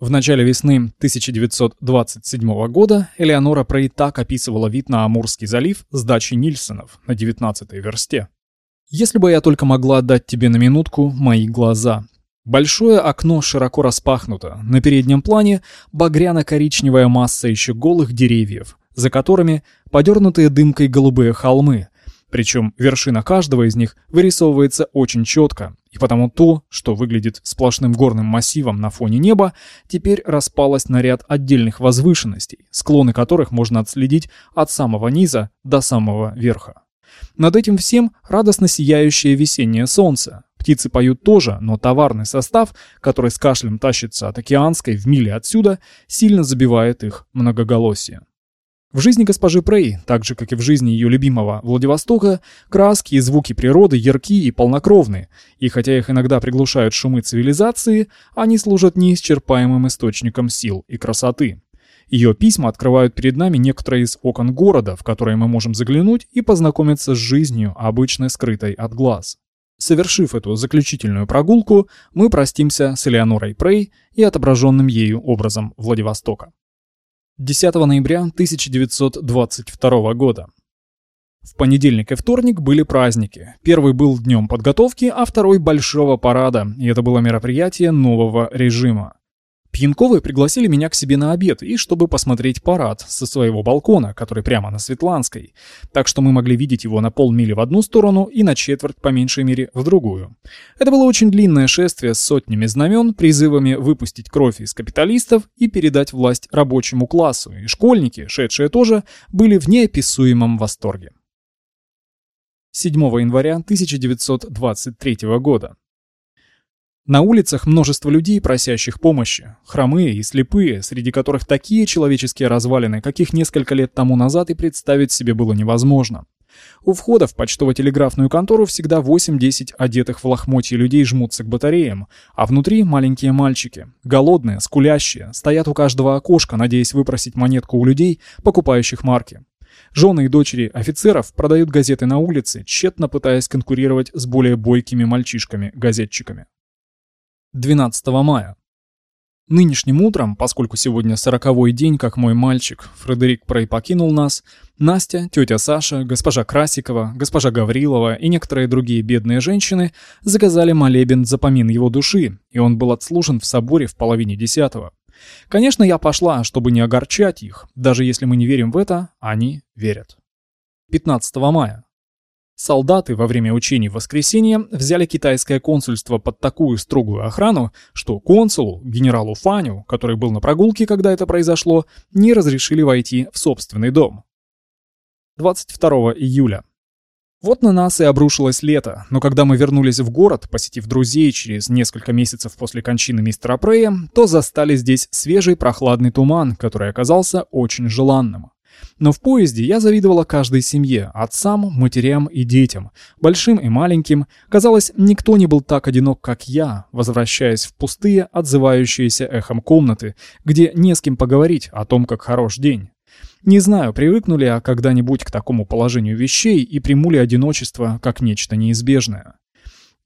В начале весны 1927 года Элеонора Прей так описывала вид на Амурский залив с дачи Нильсонов на 19-й версте. «Если бы я только могла отдать тебе на минутку мои глаза». Большое окно широко распахнуто, на переднем плане багряно-коричневая масса еще голых деревьев, за которыми подернутые дымкой голубые холмы, причем вершина каждого из них вырисовывается очень четко, и потому то, что выглядит сплошным горным массивом на фоне неба, теперь распалось на ряд отдельных возвышенностей, склоны которых можно отследить от самого низа до самого верха. Над этим всем радостно сияющее весеннее солнце. Птицы поют тоже, но товарный состав, который с кашлем тащится от океанской в миле отсюда, сильно забивает их многоголосие. В жизни госпожи Прей, так же как и в жизни ее любимого Владивостока, краски и звуки природы ярки и полнокровны, и хотя их иногда приглушают шумы цивилизации, они служат неисчерпаемым источником сил и красоты. Ее письма открывают перед нами некоторые из окон города, в которые мы можем заглянуть и познакомиться с жизнью, обычно скрытой от глаз. Совершив эту заключительную прогулку, мы простимся с Элеонорой Прей и отображенным ею образом Владивостока. 10 ноября 1922 года. В понедельник и вторник были праздники. Первый был днем подготовки, а второй большого парада, и это было мероприятие нового режима. Пьянковы пригласили меня к себе на обед, и чтобы посмотреть парад со своего балкона, который прямо на Светланской. Так что мы могли видеть его на полмили в одну сторону и на четверть, по меньшей мере, в другую. Это было очень длинное шествие с сотнями знамен, призывами выпустить кровь из капиталистов и передать власть рабочему классу, и школьники, шедшие тоже, были в неописуемом восторге. 7 января 1923 года. На улицах множество людей, просящих помощи. Хромые и слепые, среди которых такие человеческие развалины, каких несколько лет тому назад и представить себе было невозможно. У входа в почтово-телеграфную контору всегда 8-10 одетых в лохмотья людей жмутся к батареям, а внутри маленькие мальчики, голодные, скулящие, стоят у каждого окошка, надеясь выпросить монетку у людей, покупающих марки. Жены и дочери офицеров продают газеты на улице, тщетно пытаясь конкурировать с более бойкими мальчишками-газетчиками. 12 мая. Нынешним утром, поскольку сегодня сороковой день, как мой мальчик, Фредерик Прей покинул нас, Настя, тетя Саша, госпожа Красикова, госпожа Гаврилова и некоторые другие бедные женщины заказали молебен за помин его души, и он был отслужен в соборе в половине десятого. Конечно, я пошла, чтобы не огорчать их, даже если мы не верим в это, они верят. 15 мая. Солдаты во время учений в воскресенье взяли китайское консульство под такую строгую охрану, что консулу, генералу Фаню, который был на прогулке, когда это произошло, не разрешили войти в собственный дом. 22 июля. Вот на нас и обрушилось лето, но когда мы вернулись в город, посетив друзей через несколько месяцев после кончины мистера Прея, то застали здесь свежий прохладный туман, который оказался очень желанным. Но в поезде я завидовала каждой семье, отцам, матерям и детям, большим и маленьким. Казалось, никто не был так одинок, как я, возвращаясь в пустые, отзывающиеся эхом комнаты, где не с кем поговорить о том, как хорош день. Не знаю, привыкну ли я когда-нибудь к такому положению вещей и приму ли одиночество как нечто неизбежное.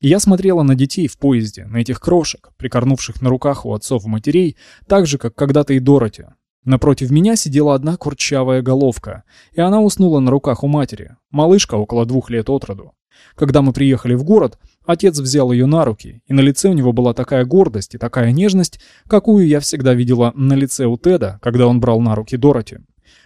я смотрела на детей в поезде, на этих крошек, прикорнувших на руках у отцов и матерей, так же, как когда-то и Дороти, Напротив меня сидела одна курчавая головка, и она уснула на руках у матери, малышка около двух лет от роду. Когда мы приехали в город, отец взял ее на руки, и на лице у него была такая гордость и такая нежность, какую я всегда видела на лице у Теда, когда он брал на руки Дороти.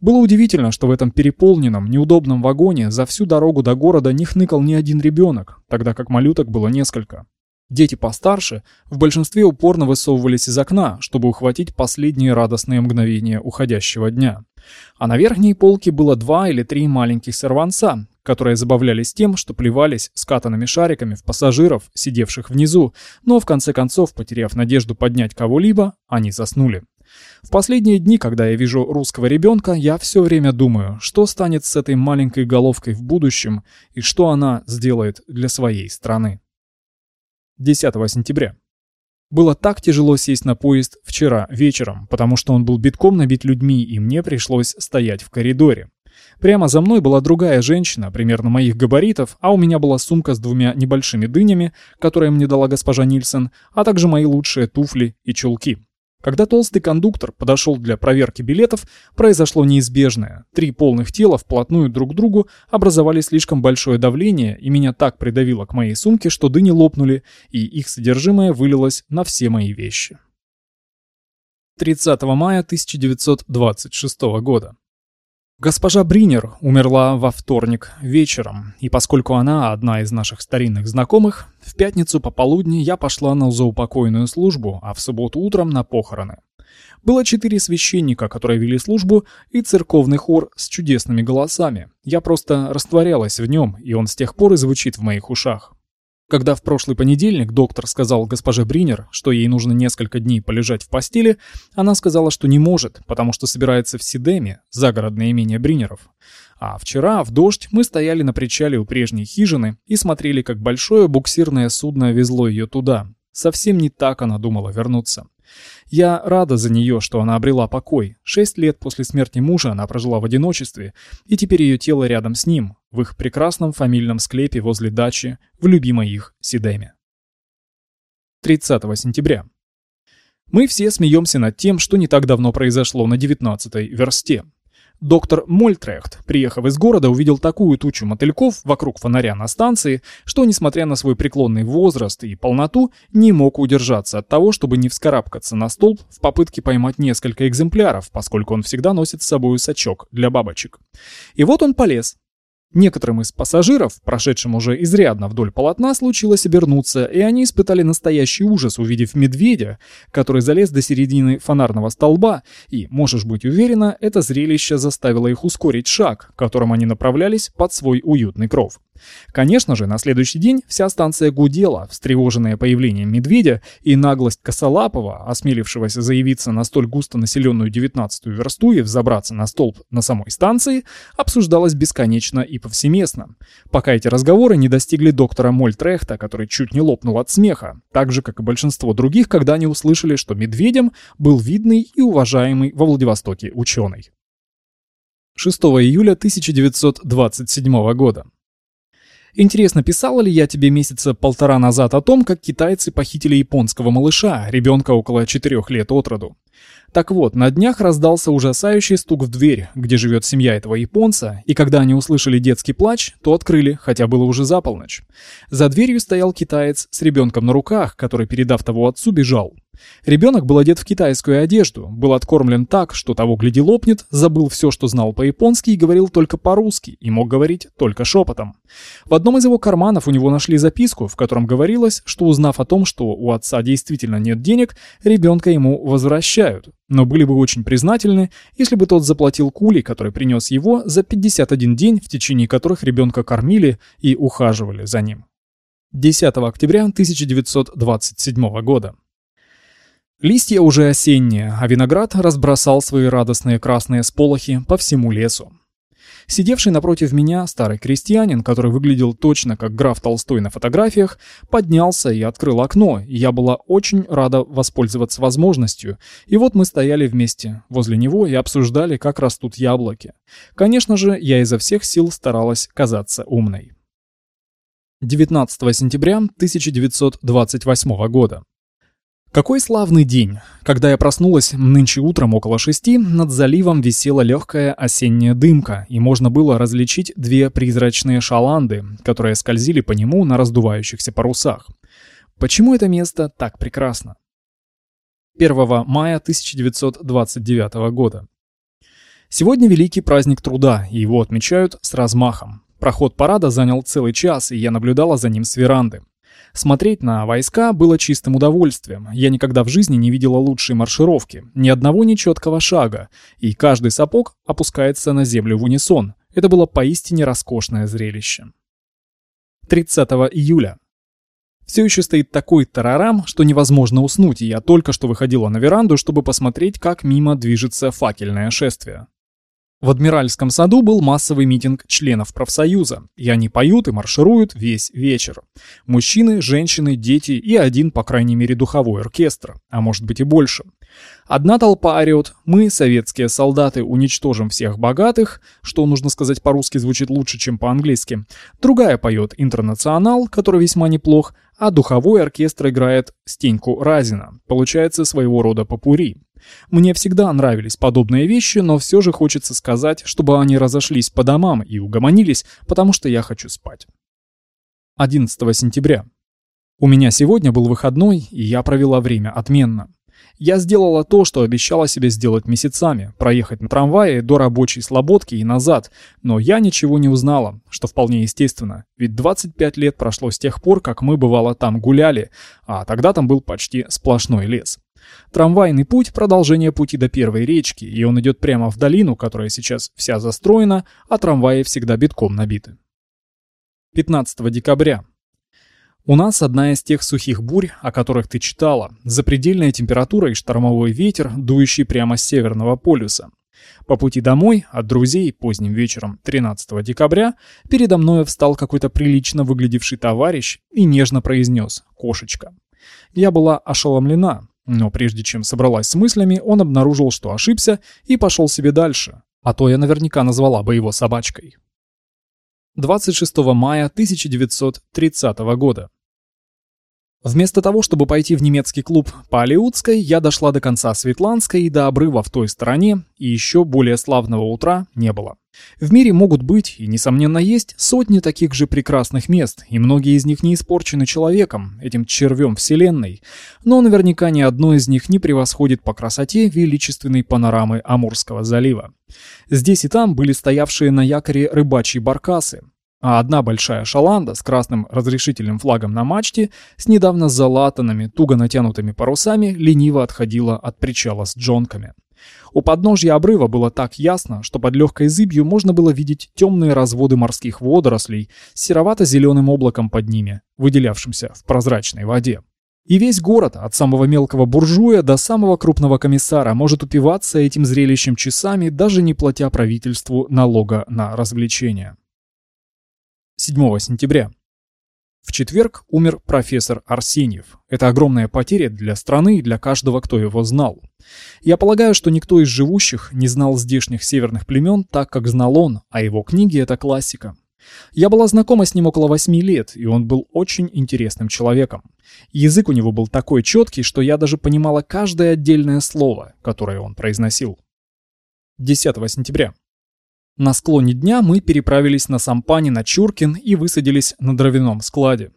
Было удивительно, что в этом переполненном, неудобном вагоне за всю дорогу до города не хныкал ни один ребенок, тогда как малюток было несколько. Дети постарше в большинстве упорно высовывались из окна, чтобы ухватить последние радостные мгновения уходящего дня. А на верхней полке было два или три маленьких сорванца, которые забавлялись тем, что плевались скатанными шариками в пассажиров, сидевших внизу, но в конце концов, потеряв надежду поднять кого-либо, они заснули. В последние дни, когда я вижу русского ребенка, я все время думаю, что станет с этой маленькой головкой в будущем и что она сделает для своей страны. 10 сентября. Было так тяжело сесть на поезд вчера вечером, потому что он был битком набит людьми, и мне пришлось стоять в коридоре. Прямо за мной была другая женщина, примерно моих габаритов, а у меня была сумка с двумя небольшими дынями, которые мне дала госпожа Нильсон, а также мои лучшие туфли и чулки. Когда толстый кондуктор подошел для проверки билетов, произошло неизбежное. Три полных тела вплотную друг к другу образовали слишком большое давление, и меня так придавило к моей сумке, что дыни лопнули, и их содержимое вылилось на все мои вещи. 30 мая 1926 года. Госпожа Бринер умерла во вторник вечером, и поскольку она одна из наших старинных знакомых, в пятницу пополудни я пошла на заупокойную службу, а в субботу утром на похороны. Было четыре священника, которые вели службу, и церковный хор с чудесными голосами. Я просто растворялась в нем, и он с тех пор и звучит в моих ушах. Когда в прошлый понедельник доктор сказал госпоже Бринер, что ей нужно несколько дней полежать в постели, она сказала, что не может, потому что собирается в Сидеме, загородное имение Бринеров. А вчера, в дождь, мы стояли на причале у прежней хижины и смотрели, как большое буксирное судно везло ее туда. Совсем не так она думала вернуться. Я рада за нее, что она обрела покой. Шесть лет после смерти мужа она прожила в одиночестве, и теперь ее тело рядом с ним, в их прекрасном фамильном склепе возле дачи, в любимой их Сидеме. 30 сентября. Мы все смеемся над тем, что не так давно произошло на 19-й версте. Доктор Мольтрехт, приехав из города, увидел такую тучу мотыльков вокруг фонаря на станции, что, несмотря на свой преклонный возраст и полноту, не мог удержаться от того, чтобы не вскарабкаться на столб в попытке поймать несколько экземпляров, поскольку он всегда носит с собой сачок для бабочек. И вот он полез, Некоторым из пассажиров, прошедшим уже изрядно вдоль полотна, случилось обернуться, и они испытали настоящий ужас, увидев медведя, который залез до середины фонарного столба, и, можешь быть уверена, это зрелище заставило их ускорить шаг, которым они направлялись под свой уютный кров. Конечно же, на следующий день вся станция гудела, встревоженная появлением медведя, и наглость Косолапова, осмелившегося заявиться на столь густо населенную 19-ю версту и взобраться на столб на самой станции, обсуждалась бесконечно и повсеместно, пока эти разговоры не достигли доктора Мольтрехта, который чуть не лопнул от смеха, так же, как и большинство других, когда они услышали, что медведем был видный и уважаемый во Владивостоке ученый. 6 июля 1927 года. Интересно, писала ли я тебе месяца полтора назад о том, как китайцы похитили японского малыша, ребенка около четырех лет от роду? Так вот, на днях раздался ужасающий стук в дверь, где живет семья этого японца, и когда они услышали детский плач, то открыли, хотя было уже за полночь. За дверью стоял китаец с ребенком на руках, который, передав того отцу, бежал. Ребенок был одет в китайскую одежду, был откормлен так, что того гляди лопнет, забыл все, что знал по-японски и говорил только по-русски, и мог говорить только шепотом. В одном из его карманов у него нашли записку, в котором говорилось, что узнав о том, что у отца действительно нет денег, ребенка ему возвращают, но были бы очень признательны, если бы тот заплатил кули, который принес его за 51 день, в течение которых ребенка кормили и ухаживали за ним. 10 октября 1927 года. Листья уже осенние, а виноград разбросал свои радостные красные сполохи по всему лесу. Сидевший напротив меня старый крестьянин, который выглядел точно как граф Толстой на фотографиях, поднялся и открыл окно, и я была очень рада воспользоваться возможностью. И вот мы стояли вместе возле него и обсуждали, как растут яблоки. Конечно же, я изо всех сил старалась казаться умной. 19 сентября 1928 года. Какой славный день! Когда я проснулась нынче утром около шести, над заливом висела легкая осенняя дымка, и можно было различить две призрачные шаланды, которые скользили по нему на раздувающихся парусах. Почему это место так прекрасно? 1 мая 1929 года. Сегодня великий праздник труда, и его отмечают с размахом. Проход парада занял целый час, и я наблюдала за ним с веранды. Смотреть на войска было чистым удовольствием. Я никогда в жизни не видела лучшей маршировки, ни одного нечеткого шага, и каждый сапог опускается на землю в унисон. Это было поистине роскошное зрелище. 30 июля. Все еще стоит такой тарарам, что невозможно уснуть, и я только что выходила на веранду, чтобы посмотреть, как мимо движется факельное шествие. В Адмиральском саду был массовый митинг членов профсоюза, и они поют и маршируют весь вечер. Мужчины, женщины, дети и один, по крайней мере, духовой оркестр, а может быть и больше. Одна толпа орет «Мы, советские солдаты, уничтожим всех богатых», что, нужно сказать, по-русски звучит лучше, чем по-английски. Другая поет «Интернационал», который весьма неплох, а духовой оркестр играет Стеньку Разина. Получается своего рода попури. Мне всегда нравились подобные вещи, но все же хочется сказать, чтобы они разошлись по домам и угомонились, потому что я хочу спать. 11 сентября. У меня сегодня был выходной, и я провела время отменно. Я сделала то, что обещала себе сделать месяцами, проехать на трамвае до рабочей слободки и назад, но я ничего не узнала, что вполне естественно, ведь 25 лет прошло с тех пор, как мы бывало там гуляли, а тогда там был почти сплошной лес. Трамвайный путь – продолжение пути до первой речки, и он идет прямо в долину, которая сейчас вся застроена, а трамваи всегда битком набиты. 15 декабря. У нас одна из тех сухих бурь, о которых ты читала, запредельная температура и штормовой ветер, дующий прямо с Северного полюса. По пути домой от друзей поздним вечером 13 декабря передо мной встал какой-то прилично выглядевший товарищ и нежно произнес «кошечка». Я была ошеломлена, но прежде чем собралась с мыслями, он обнаружил, что ошибся и пошел себе дальше, а то я наверняка назвала бы его собачкой. 26 мая 1930 года. Вместо того, чтобы пойти в немецкий клуб по Алиутской, я дошла до конца Светланской и до обрыва в той стороне, и еще более славного утра не было. В мире могут быть, и несомненно есть, сотни таких же прекрасных мест, и многие из них не испорчены человеком, этим червем вселенной, но наверняка ни одно из них не превосходит по красоте величественной панорамы Амурского залива. Здесь и там были стоявшие на якоре рыбачьи баркасы, а одна большая шаланда с красным разрешительным флагом на мачте с недавно залатанными, туго натянутыми парусами лениво отходила от причала с джонками. У подножья обрыва было так ясно, что под легкой зыбью можно было видеть темные разводы морских водорослей с серовато-зеленым облаком под ними, выделявшимся в прозрачной воде. И весь город, от самого мелкого буржуя до самого крупного комиссара, может упиваться этим зрелищем часами, даже не платя правительству налога на развлечения. 7 сентября. В четверг умер профессор Арсеньев. Это огромная потеря для страны и для каждого, кто его знал. Я полагаю, что никто из живущих не знал здешних северных племен так, как знал он, а его книги — это классика. Я была знакома с ним около восьми лет, и он был очень интересным человеком. Язык у него был такой четкий, что я даже понимала каждое отдельное слово, которое он произносил. 10 сентября. На склоне дня мы переправились на Сампане на Чуркин и высадились на дровяном складе.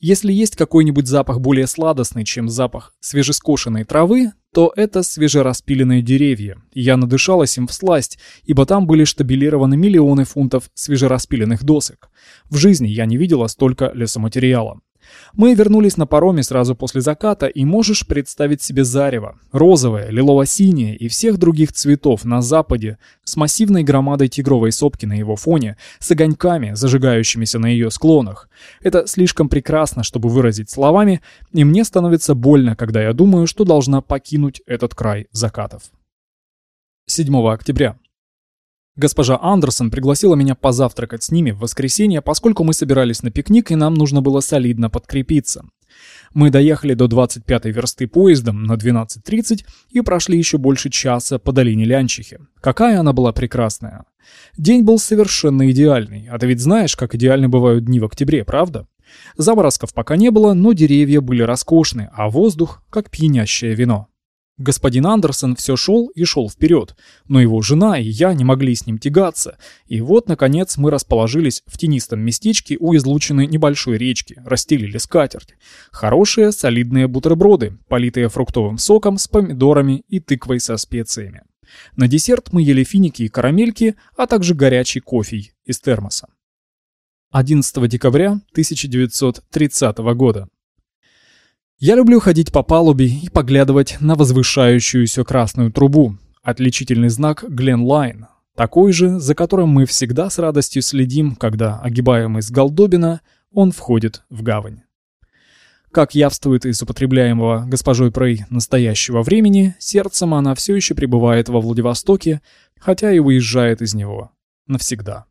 Если есть какой-нибудь запах более сладостный, чем запах свежескошенной травы, то это свежераспиленные деревья. Я надышалась им в сласть, ибо там были штабелированы миллионы фунтов свежераспиленных досок. В жизни я не видела столько лесоматериала. Мы вернулись на пароме сразу после заката, и можешь представить себе зарево, розовое, лилово-синее и всех других цветов на западе, с массивной громадой тигровой сопки на его фоне, с огоньками, зажигающимися на ее склонах. Это слишком прекрасно, чтобы выразить словами, и мне становится больно, когда я думаю, что должна покинуть этот край закатов. 7 октября. Госпожа Андерсон пригласила меня позавтракать с ними в воскресенье, поскольку мы собирались на пикник и нам нужно было солидно подкрепиться. Мы доехали до 25-й версты поездом на 12.30 и прошли еще больше часа по долине Лянчихи. Какая она была прекрасная. День был совершенно идеальный, а ты ведь знаешь, как идеальны бывают дни в октябре, правда? Заморозков пока не было, но деревья были роскошны, а воздух как пьянящее вино. Господин Андерсон все шел и шел вперед, но его жена и я не могли с ним тягаться, и вот, наконец, мы расположились в тенистом местечке у излученной небольшой речки, расстелили скатерть. Хорошие, солидные бутерброды, политые фруктовым соком с помидорами и тыквой со специями. На десерт мы ели финики и карамельки, а также горячий кофе из термоса. 11 декабря 1930 года. Я люблю ходить по палубе и поглядывать на возвышающуюся красную трубу, отличительный знак Line, такой же, за которым мы всегда с радостью следим, когда, огибаем из Голдобина, он входит в гавань. Как явствует из употребляемого госпожой Прей настоящего времени, сердцем она все еще пребывает во Владивостоке, хотя и уезжает из него навсегда.